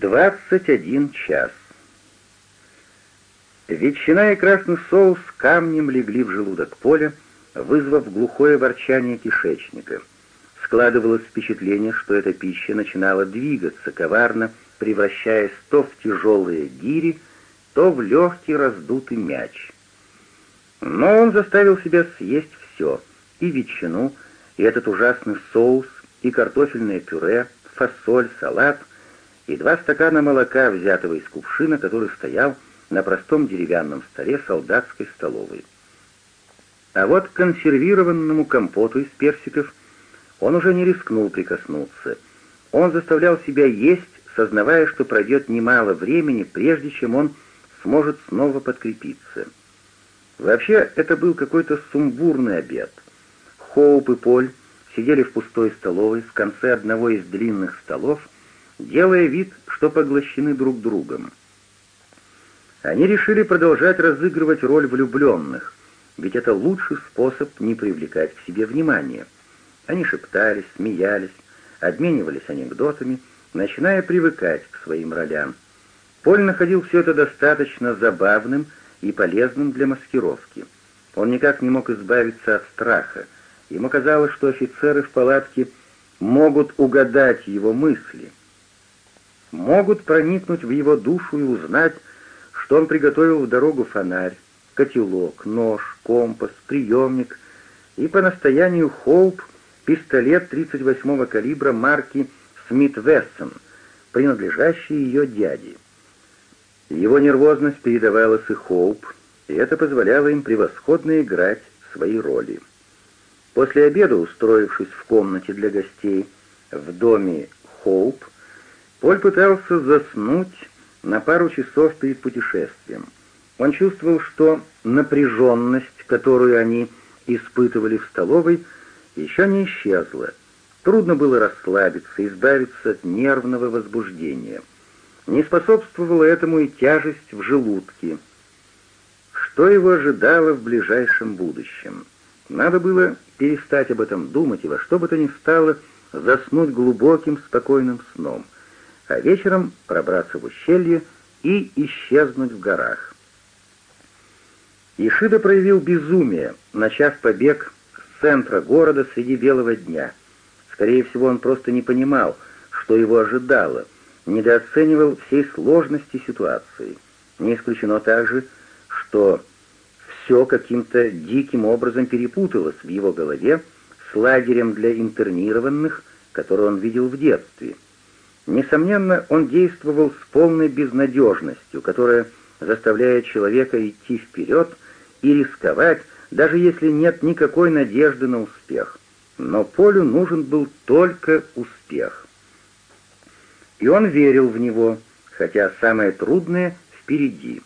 21 час. Ветчина и красный соус камнем легли в желудок поля, вызвав глухое ворчание кишечника. Складывалось впечатление, что эта пища начинала двигаться коварно, превращаясь то в тяжелые гири, то в легкий раздутый мяч. Но он заставил себя съесть все — и ветчину, и этот ужасный соус, и картофельное пюре, фасоль, салат, и два стакана молока, взятого из кувшина, который стоял на простом деревянном столе солдатской столовой. А вот к консервированному компоту из персиков он уже не рискнул прикоснуться. Он заставлял себя есть, сознавая, что пройдет немало времени, прежде чем он сможет снова подкрепиться. Вообще, это был какой-то сумбурный обед. Хоуп и Поль сидели в пустой столовой в конце одного из длинных столов, делая вид, что поглощены друг другом. Они решили продолжать разыгрывать роль влюбленных, ведь это лучший способ не привлекать к себе внимания. Они шептались, смеялись, обменивались анекдотами, начиная привыкать к своим ролям. Поль находил все это достаточно забавным и полезным для маскировки. Он никак не мог избавиться от страха. Ему казалось, что офицеры в палатке могут угадать его мысли могут проникнуть в его душу и узнать, что он приготовил в дорогу фонарь, котелок, нож, компас, приемник и по настоянию Хоуп пистолет 38-го калибра марки «Смит Вессон», принадлежащий ее дяде. Его нервозность передавалась и Хоуп, и это позволяло им превосходно играть свои роли. После обеда, устроившись в комнате для гостей в доме Хоуп, Поль пытался заснуть на пару часов перед путешествием. Он чувствовал, что напряженность, которую они испытывали в столовой, еще не исчезла. Трудно было расслабиться, избавиться от нервного возбуждения. Не способствовала этому и тяжесть в желудке. Что его ожидало в ближайшем будущем? Надо было перестать об этом думать и во что бы то ни стало заснуть глубоким спокойным сном — а вечером пробраться в ущелье и исчезнуть в горах. Ишида проявил безумие, начав побег с центра города среди белого дня. Скорее всего, он просто не понимал, что его ожидало, недооценивал всей сложности ситуации. Не исключено также, что все каким-то диким образом перепуталось в его голове с лагерем для интернированных, который он видел в детстве — Несомненно, он действовал с полной безнадежностью, которая заставляет человека идти вперед и рисковать, даже если нет никакой надежды на успех. Но Полю нужен был только успех. И он верил в него, хотя самое трудное впереди.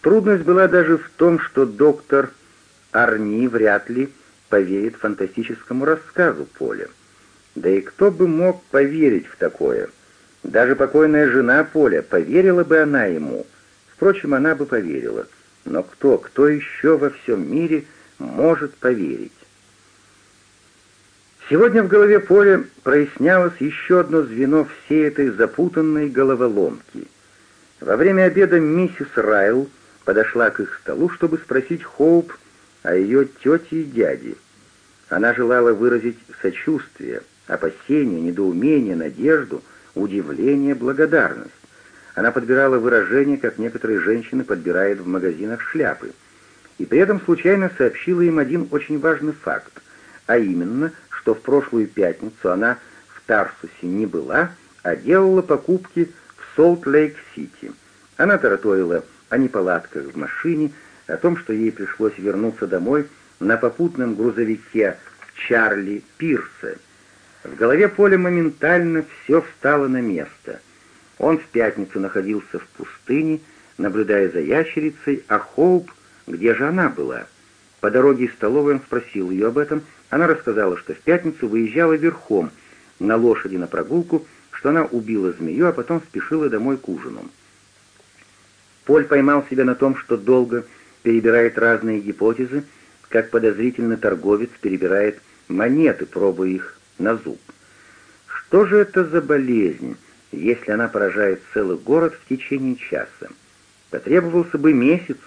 Трудность была даже в том, что доктор Арни вряд ли поверит фантастическому рассказу Поля. Да и кто бы мог поверить в такое? Даже покойная жена Поля, поверила бы она ему. Впрочем, она бы поверила. Но кто, кто еще во всем мире может поверить? Сегодня в голове Поля прояснялось еще одно звено всей этой запутанной головоломки. Во время обеда миссис Райл подошла к их столу, чтобы спросить Хоуп о ее тете и дяде. Она желала выразить сочувствие — Опасение, недоумение, надежду, удивление, благодарность. Она подбирала выражения, как некоторые женщины подбирают в магазинах шляпы. И при этом случайно сообщила им один очень важный факт, а именно, что в прошлую пятницу она в Тарсусе не была, а делала покупки в Солт-Лейк-Сити. Она тараторила о неполадках в машине, о том, что ей пришлось вернуться домой на попутном грузовике Чарли Пирса — в голове Поля моментально все встало на место. Он в пятницу находился в пустыне, наблюдая за ящерицей, а Хоуп, где же она была? По дороге из столовой он спросил ее об этом. Она рассказала, что в пятницу выезжала верхом на лошади на прогулку, что она убила змею, а потом спешила домой к ужину. Поль поймал себя на том, что долго перебирает разные гипотезы, как подозрительно торговец перебирает монеты, пробуя их на зуб. Что же это за болезнь, если она поражает целый город в течение часа? Потребовался бы месяц,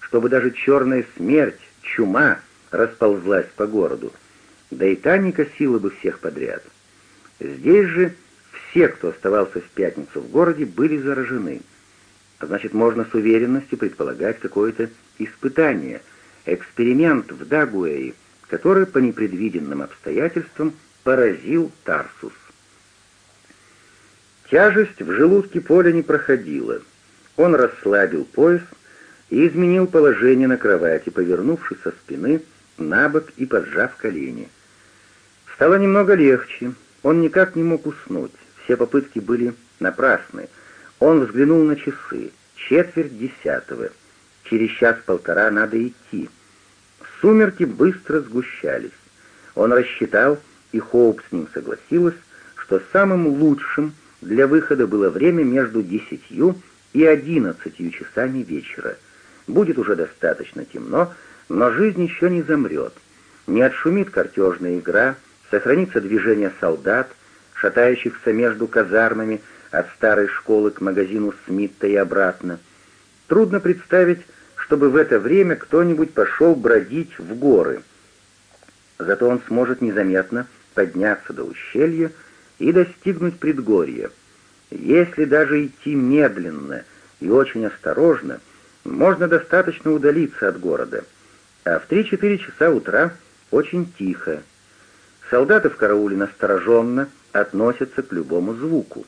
чтобы даже черная смерть, чума расползлась по городу, да и та не косила бы всех подряд. Здесь же все, кто оставался в пятницу в городе, были заражены. А значит, можно с уверенностью предполагать какое-то испытание, эксперимент в Дагуэе, который по непредвиденным обстоятельствам поразил Тарсус. Тяжесть в желудке Поля не проходила. Он расслабил пояс и изменил положение на кровати, повернувшись со спины на бок и поджав колени. Стало немного легче, он никак не мог уснуть, все попытки были напрасны. Он взглянул на часы, четверть десятого. Через час-полтора надо идти. Сумерки быстро сгущались. Он рассчитал, и Хоуп с ним согласилась, что самым лучшим для выхода было время между десятью и одиннадцатью часами вечера. Будет уже достаточно темно, но жизнь еще не замрет. Не отшумит картежная игра, сохранится движение солдат, шатающихся между казармами от старой школы к магазину Смитта и обратно. Трудно представить, чтобы в это время кто-нибудь пошел бродить в горы. Зато он сможет незаметно подняться до ущелья и достигнуть предгорья. Если даже идти медленно и очень осторожно, можно достаточно удалиться от города. А в 3-4 часа утра очень тихо. Солдаты в карауле настороженно относятся к любому звуку.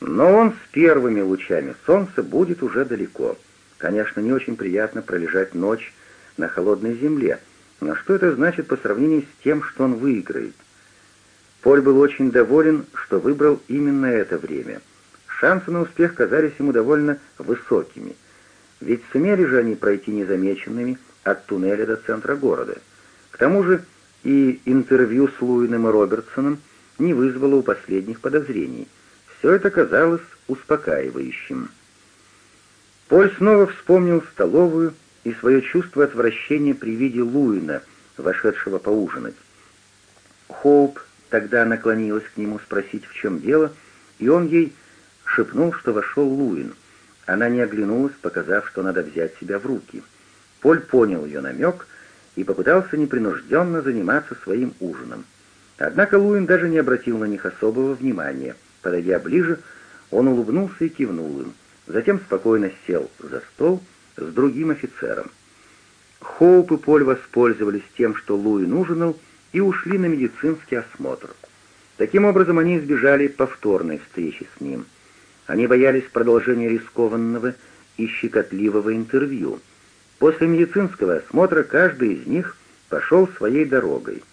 Но он с первыми лучами солнца будет уже далеко. Конечно, не очень приятно пролежать ночь на холодной земле, но что это значит по сравнению с тем, что он выиграет? Поль был очень доволен, что выбрал именно это время. Шансы на успех казались ему довольно высокими. Ведь сумели же они пройти незамеченными от туннеля до центра города. К тому же и интервью с Луиным и Робертсоном не вызвало у последних подозрений. Все это казалось успокаивающим. Поль снова вспомнил столовую и свое чувство отвращения при виде Луина, вошедшего поужинать. Хоуп Тогда наклонилась к нему спросить, в чем дело, и он ей шепнул, что вошел Луин. Она не оглянулась, показав, что надо взять себя в руки. Поль понял ее намек и попытался непринужденно заниматься своим ужином. Однако Луин даже не обратил на них особого внимания. Подойдя ближе, он улыбнулся и кивнул им. Затем спокойно сел за стол с другим офицером. Хоуп и Поль воспользовались тем, что Луин ужинал, и ушли на медицинский осмотр. Таким образом, они избежали повторной встречи с ним. Они боялись продолжения рискованного и щекотливого интервью. После медицинского осмотра каждый из них пошел своей дорогой.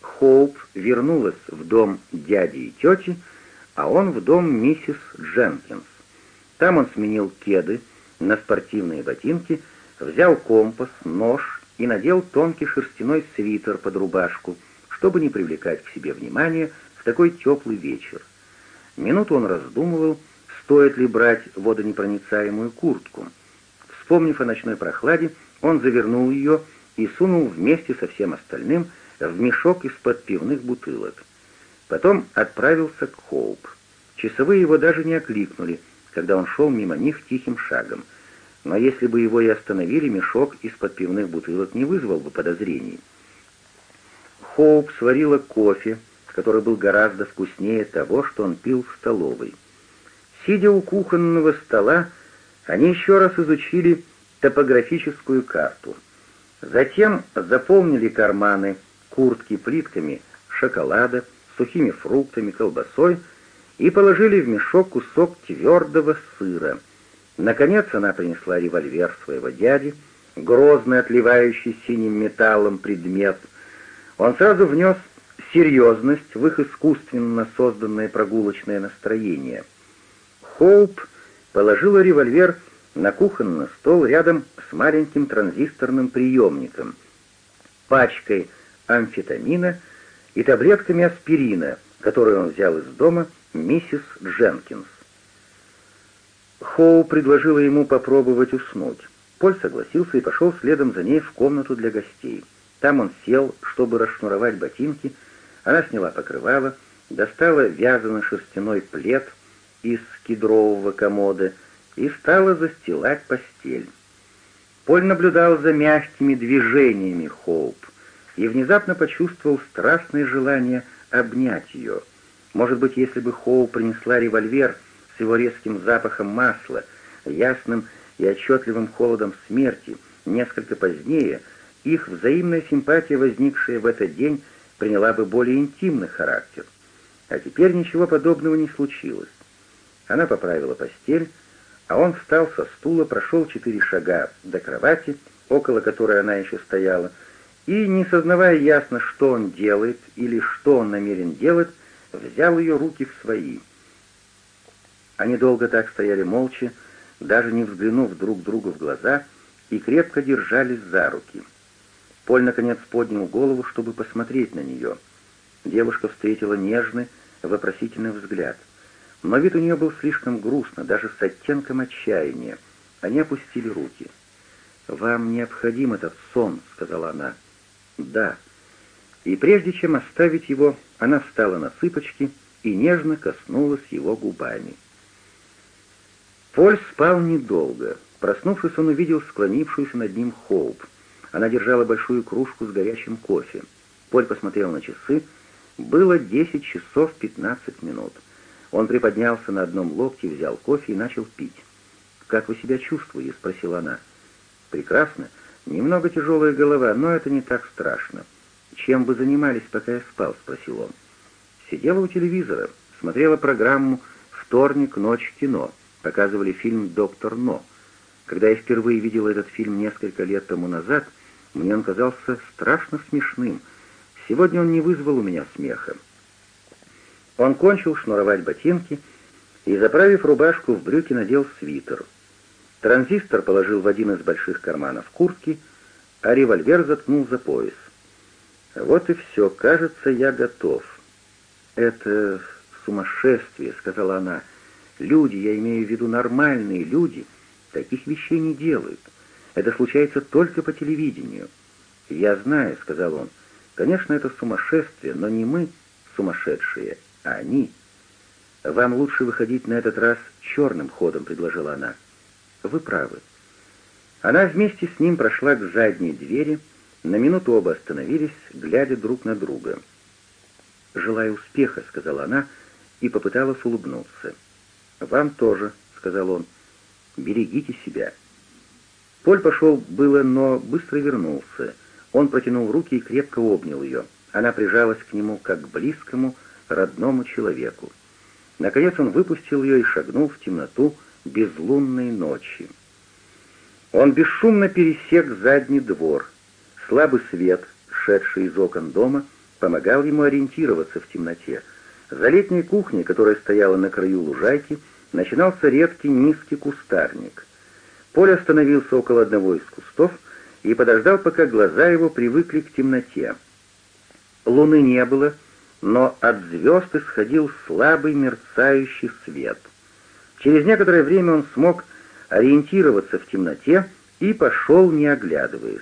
Хоуп вернулась в дом дяди и тети, а он в дом миссис Дженкинс. Там он сменил кеды на спортивные ботинки, взял компас, нож и надел тонкий шерстяной свитер под рубашку, чтобы не привлекать к себе внимания в такой теплый вечер. Минуту он раздумывал, стоит ли брать водонепроницаемую куртку. Вспомнив о ночной прохладе, он завернул ее и сунул вместе со всем остальным в мешок из-под пивных бутылок. Потом отправился к Хоуп. Часовые его даже не окликнули, когда он шел мимо них тихим шагом — но если бы его и остановили, мешок из-под пивных бутылок не вызвал бы подозрений. Хоуп сварила кофе, который был гораздо вкуснее того, что он пил в столовой. Сидя у кухонного стола, они еще раз изучили топографическую карту. Затем заполнили карманы куртки плитками шоколада, сухими фруктами, колбасой и положили в мешок кусок твердого сыра — Наконец она принесла револьвер своего дяди, грозный, отливающий синим металлом предмет. Он сразу внес серьезность в их искусственно созданное прогулочное настроение. Хоуп положила револьвер на кухонный стол рядом с маленьким транзисторным приемником, пачкой амфетамина и таблетками аспирина, которые он взял из дома миссис Дженкинс. Хоу предложила ему попробовать уснуть. Поль согласился и пошел следом за ней в комнату для гостей. Там он сел, чтобы расшнуровать ботинки. Она сняла покрывало, достала вязаный шерстяной плед из кедрового комода и стала застилать постель. Поль наблюдал за мягкими движениями Хоуп и внезапно почувствовал страстное желание обнять ее. Может быть, если бы Хоу принесла револьвер — его резким запахом масла, ясным и отчетливым холодом смерти, несколько позднее их взаимная симпатия, возникшая в этот день, приняла бы более интимный характер. А теперь ничего подобного не случилось. Она поправила постель, а он встал со стула, прошел четыре шага до кровати, около которой она еще стояла, и, не сознавая ясно, что он делает или что он намерен делать, взял ее руки в свои — они долго так стояли молча, даже не взглянув друг другу в глаза, и крепко держались за руки. Поль, наконец, поднял голову, чтобы посмотреть на нее. Девушка встретила нежный, вопросительный взгляд. Но вид у нее был слишком грустно, даже с оттенком отчаяния. Они опустили руки. «Вам необходим этот сон», — сказала она. «Да». И прежде чем оставить его, она встала на цыпочки и нежно коснулась его губами. Поль спал недолго. Проснувшись, он увидел склонившуюся над ним Хоуп. Она держала большую кружку с горячим кофе. Поль посмотрел на часы. Было 10 часов 15 минут. Он приподнялся на одном локте, взял кофе и начал пить. «Как вы себя чувствуете?» — спросила она. «Прекрасно. Немного тяжелая голова, но это не так страшно». «Чем вы занимались, пока я спал?» — спросил он. «Сидела у телевизора, смотрела программу «Вторник, ночь, кино» показывали фильм «Доктор Но». Когда я впервые видел этот фильм несколько лет тому назад, мне он казался страшно смешным. Сегодня он не вызвал у меня смеха. Он кончил шнуровать ботинки и, заправив рубашку в брюки, надел свитер. Транзистор положил в один из больших карманов куртки, а револьвер заткнул за пояс. «Вот и все, кажется, я готов». «Это сумасшествие», — сказала она, — Люди, я имею в виду нормальные люди, таких вещей не делают. Это случается только по телевидению. «Я знаю», — сказал он, — «конечно, это сумасшествие, но не мы сумасшедшие, а они». «Вам лучше выходить на этот раз черным ходом», — предложила она. «Вы правы». Она вместе с ним прошла к задней двери, на минуту оба остановились, глядя друг на друга. «Желаю успеха», — сказала она и попыталась улыбнуться. А «Вам тоже», — сказал он. «Берегите себя». Поль пошел было, но быстро вернулся. Он протянул руки и крепко обнял ее. Она прижалась к нему как к близкому, родному человеку. Наконец он выпустил ее и шагнул в темноту безлунной ночи. Он бесшумно пересек задний двор. Слабый свет, шедший из окон дома, помогал ему ориентироваться в темноте. За летней кухней, которая стояла на краю лужайки, начинался редкий низкий кустарник. Поль остановился около одного из кустов и подождал, пока глаза его привыкли к темноте. Луны не было, но от звезд исходил слабый мерцающий свет. Через некоторое время он смог ориентироваться в темноте и пошел, не оглядываясь.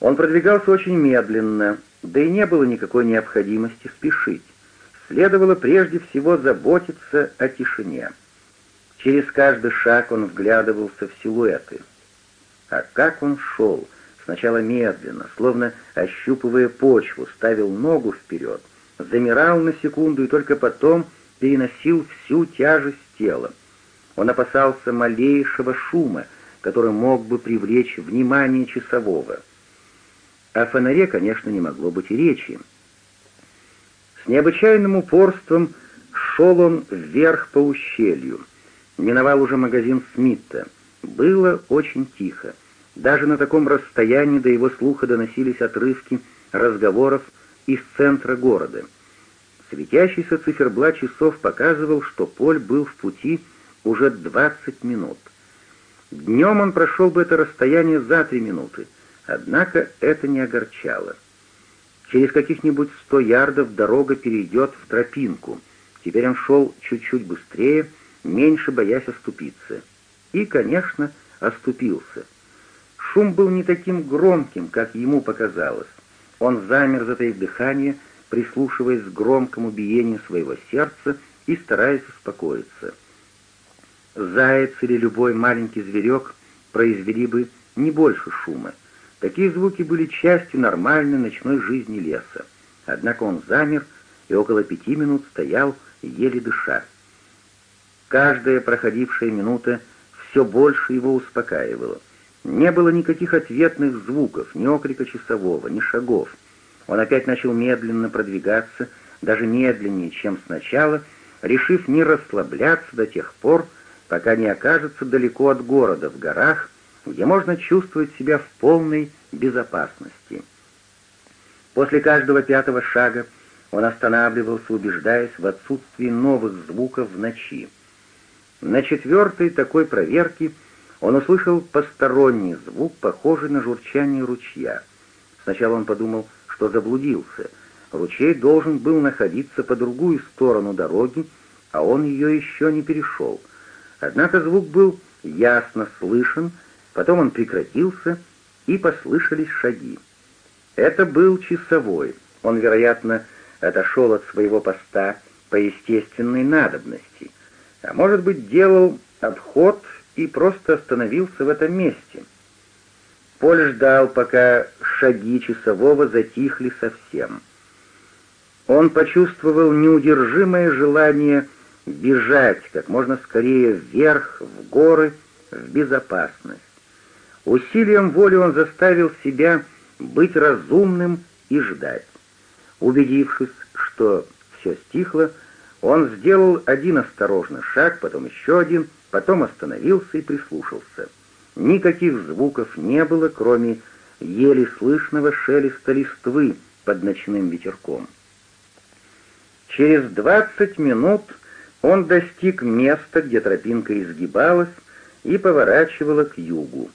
Он продвигался очень медленно, да и не было никакой необходимости спешить следовало прежде всего заботиться о тишине. Через каждый шаг он вглядывался в силуэты. А как он шел, сначала медленно, словно ощупывая почву, ставил ногу вперед, замирал на секунду и только потом переносил всю тяжесть тела. Он опасался малейшего шума, который мог бы привлечь внимание часового. О фонаре, конечно, не могло быть и речи. Необычайным упорством шел он вверх по ущелью. Миновал уже магазин Смитта. Было очень тихо. Даже на таком расстоянии до его слуха доносились отрывки разговоров из центра города. Светящийся циферблат часов показывал, что Поль был в пути уже 20 минут. Днем он прошел бы это расстояние за три минуты, однако это не огорчало. Через каких-нибудь сто ярдов дорога перейдет в тропинку. Теперь он шел чуть-чуть быстрее, меньше боясь оступиться. И, конечно, оступился. Шум был не таким громким, как ему показалось. Он замер, затаив дыхание, прислушиваясь к громкому биению своего сердца и стараясь успокоиться. Заяц или любой маленький зверек произвели бы не больше шума. Такие звуки были частью нормальной ночной жизни леса. Однако он замер и около пяти минут стоял, еле дыша. Каждая проходившая минута все больше его успокаивала. Не было никаких ответных звуков, ни окрика часового, ни шагов. Он опять начал медленно продвигаться, даже медленнее, чем сначала, решив не расслабляться до тех пор, пока не окажется далеко от города, в горах, где можно чувствовать себя в полной безопасности. После каждого пятого шага он останавливался, убеждаясь в отсутствии новых звуков в ночи. На четвертой такой проверке он услышал посторонний звук, похожий на журчание ручья. Сначала он подумал, что заблудился. Ручей должен был находиться по другую сторону дороги, а он ее еще не перешел. Однако звук был ясно слышен, Потом он прекратился, и послышались шаги. Это был часовой. Он, вероятно, отошел от своего поста по естественной надобности, а может быть, делал обход и просто остановился в этом месте. Поль ждал, пока шаги часового затихли совсем. Он почувствовал неудержимое желание бежать как можно скорее вверх, в горы, в безопасность. Усилием воли он заставил себя быть разумным и ждать. Убедившись, что все стихло, он сделал один осторожный шаг, потом еще один, потом остановился и прислушался. Никаких звуков не было, кроме еле слышного шелеста листвы под ночным ветерком. Через двадцать минут он достиг места, где тропинка изгибалась и поворачивала к югу.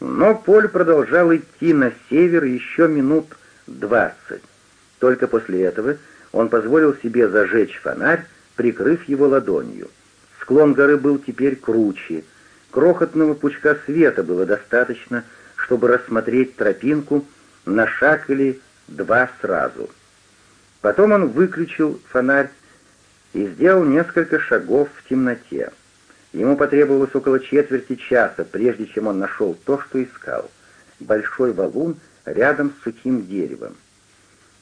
Но Поль продолжал идти на север еще минут двадцать. Только после этого он позволил себе зажечь фонарь, прикрыв его ладонью. Склон горы был теперь круче. Крохотного пучка света было достаточно, чтобы рассмотреть тропинку на шаг или два сразу. Потом он выключил фонарь и сделал несколько шагов в темноте. Ему потребовалось около четверти часа, прежде чем он нашел то, что искал. Большой валун рядом с сухим деревом.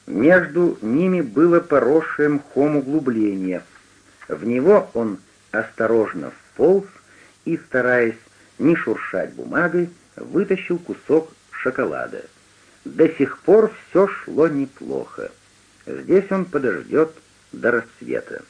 Между ними было поросшее мхом углубление. В него он осторожно вполз и, стараясь не шуршать бумагой, вытащил кусок шоколада. До сих пор все шло неплохо. Здесь он подождет до рассвета.